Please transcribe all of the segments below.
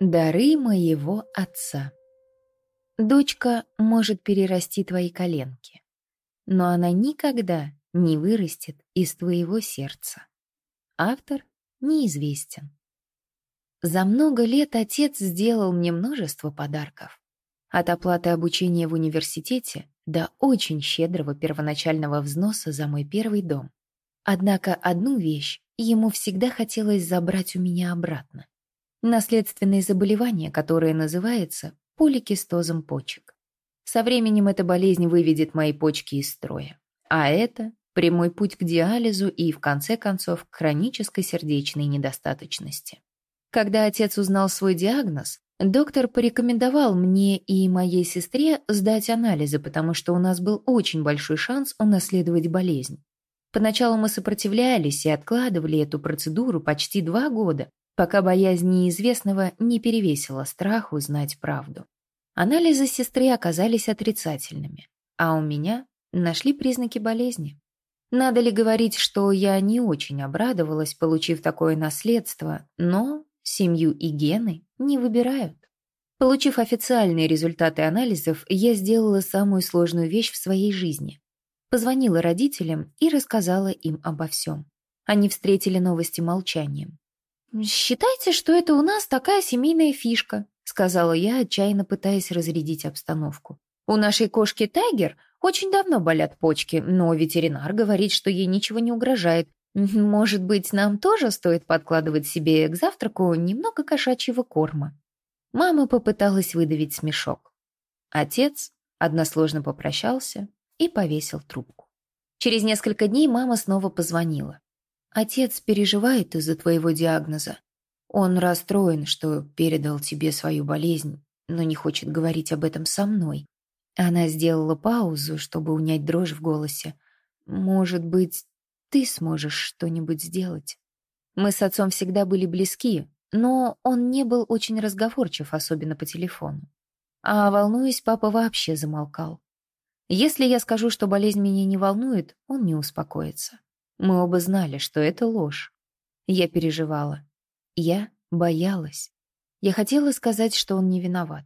Дары моего отца. Дочка может перерасти твои коленки, но она никогда не вырастет из твоего сердца. Автор неизвестен. За много лет отец сделал мне множество подарков. От оплаты обучения в университете до очень щедрого первоначального взноса за мой первый дом. Однако одну вещь ему всегда хотелось забрать у меня обратно наследственное заболевание, которое называется поликистозом почек. Со временем эта болезнь выведет мои почки из строя. А это прямой путь к диализу и, в конце концов, к хронической сердечной недостаточности. Когда отец узнал свой диагноз, доктор порекомендовал мне и моей сестре сдать анализы, потому что у нас был очень большой шанс унаследовать болезнь. Поначалу мы сопротивлялись и откладывали эту процедуру почти два года, пока боязнь неизвестного не перевесила страх узнать правду. Анализы сестры оказались отрицательными, а у меня нашли признаки болезни. Надо ли говорить, что я не очень обрадовалась, получив такое наследство, но семью и гены не выбирают. Получив официальные результаты анализов, я сделала самую сложную вещь в своей жизни. Позвонила родителям и рассказала им обо всем. Они встретили новости молчанием. «Считайте, что это у нас такая семейная фишка», сказала я, отчаянно пытаясь разрядить обстановку. «У нашей кошки Тайгер очень давно болят почки, но ветеринар говорит, что ей ничего не угрожает. Может быть, нам тоже стоит подкладывать себе к завтраку немного кошачьего корма?» Мама попыталась выдавить смешок. Отец односложно попрощался и повесил трубку. Через несколько дней мама снова позвонила. Отец переживает из-за твоего диагноза. Он расстроен, что передал тебе свою болезнь, но не хочет говорить об этом со мной. Она сделала паузу, чтобы унять дрожь в голосе. Может быть, ты сможешь что-нибудь сделать? Мы с отцом всегда были близки, но он не был очень разговорчив, особенно по телефону. А волнуясь, папа вообще замолкал. Если я скажу, что болезнь меня не волнует, он не успокоится. Мы оба знали, что это ложь. Я переживала. Я боялась. Я хотела сказать, что он не виноват.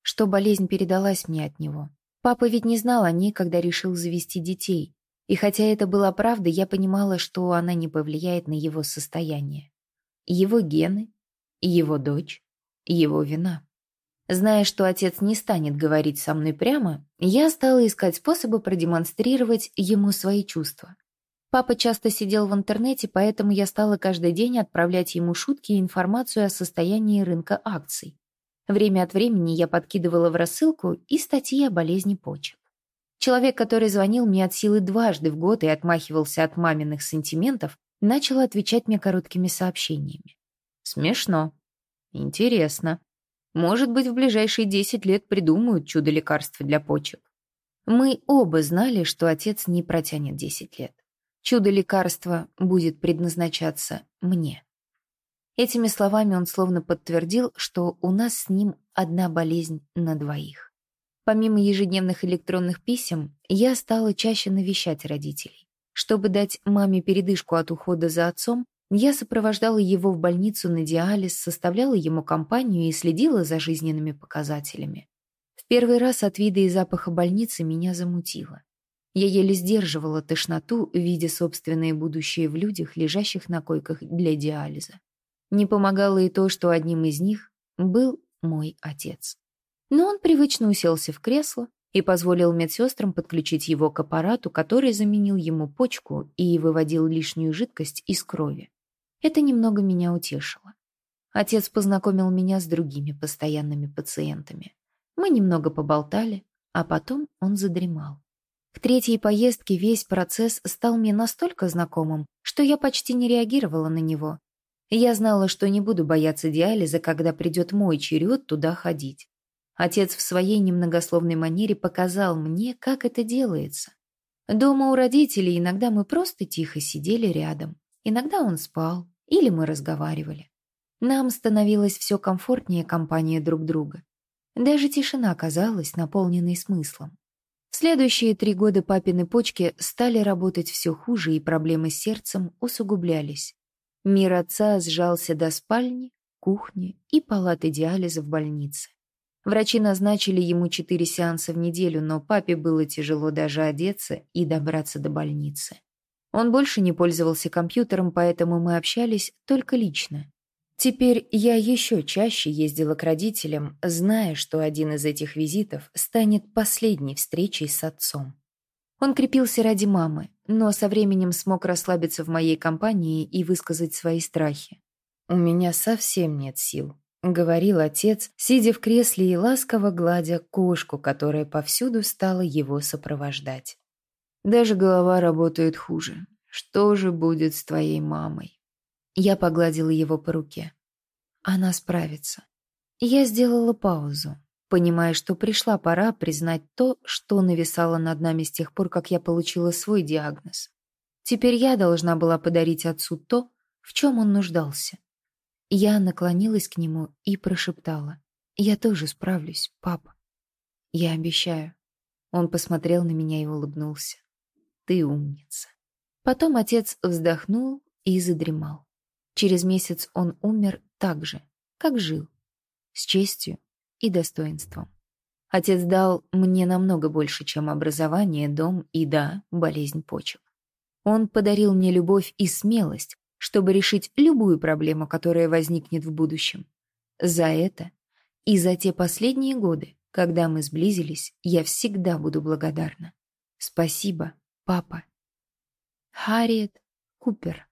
Что болезнь передалась мне от него. Папа ведь не знал о ней, когда решил завести детей. И хотя это была правда, я понимала, что она не повлияет на его состояние. Его гены, его дочь, его вина. Зная, что отец не станет говорить со мной прямо, я стала искать способы продемонстрировать ему свои чувства. Папа часто сидел в интернете, поэтому я стала каждый день отправлять ему шутки и информацию о состоянии рынка акций. Время от времени я подкидывала в рассылку и статьи о болезни почек. Человек, который звонил мне от силы дважды в год и отмахивался от маминых сантиментов, начал отвечать мне короткими сообщениями. Смешно. Интересно. Может быть, в ближайшие 10 лет придумают чудо-лекарство для почек. Мы оба знали, что отец не протянет 10 лет. Чудо-лекарство будет предназначаться мне. Этими словами он словно подтвердил, что у нас с ним одна болезнь на двоих. Помимо ежедневных электронных писем, я стала чаще навещать родителей. Чтобы дать маме передышку от ухода за отцом, я сопровождала его в больницу на диализ, составляла ему компанию и следила за жизненными показателями. В первый раз от вида и запаха больницы меня замутило. Я еле сдерживала тошноту, видя собственное будущее в людях, лежащих на койках для диализа. Не помогало и то, что одним из них был мой отец. Но он привычно уселся в кресло и позволил медсестрам подключить его к аппарату, который заменил ему почку и выводил лишнюю жидкость из крови. Это немного меня утешило. Отец познакомил меня с другими постоянными пациентами. Мы немного поболтали, а потом он задремал. К третьей поездке весь процесс стал мне настолько знакомым, что я почти не реагировала на него. Я знала, что не буду бояться диализа, когда придет мой черед туда ходить. Отец в своей немногословной манере показал мне, как это делается. Дома у родителей иногда мы просто тихо сидели рядом. Иногда он спал, или мы разговаривали. Нам становилось все комфортнее компания друг друга. Даже тишина казалась наполненной смыслом. Следующие три года папины почки стали работать все хуже, и проблемы с сердцем усугублялись. Мир отца сжался до спальни, кухни и палаты диализа в больнице. Врачи назначили ему четыре сеанса в неделю, но папе было тяжело даже одеться и добраться до больницы. Он больше не пользовался компьютером, поэтому мы общались только лично. Теперь я еще чаще ездила к родителям, зная, что один из этих визитов станет последней встречей с отцом. Он крепился ради мамы, но со временем смог расслабиться в моей компании и высказать свои страхи. «У меня совсем нет сил», — говорил отец, сидя в кресле и ласково гладя кошку, которая повсюду стала его сопровождать. Даже голова работает хуже. Что же будет с твоей мамой? Я погладила его по руке. Она справится. Я сделала паузу, понимая, что пришла пора признать то, что нависало над нами с тех пор, как я получила свой диагноз. Теперь я должна была подарить отцу то, в чем он нуждался. Я наклонилась к нему и прошептала. «Я тоже справлюсь, папа. Я обещаю». Он посмотрел на меня и улыбнулся. Ты умница. Потом отец вздохнул и задремал. Через месяц он умер так же, как жил, с честью и достоинством. Отец дал мне намного больше, чем образование, дом и, да, болезнь почек. Он подарил мне любовь и смелость, чтобы решить любую проблему, которая возникнет в будущем. За это и за те последние годы, когда мы сблизились, я всегда буду благодарна. Спасибо, Папа. Харриет Купер.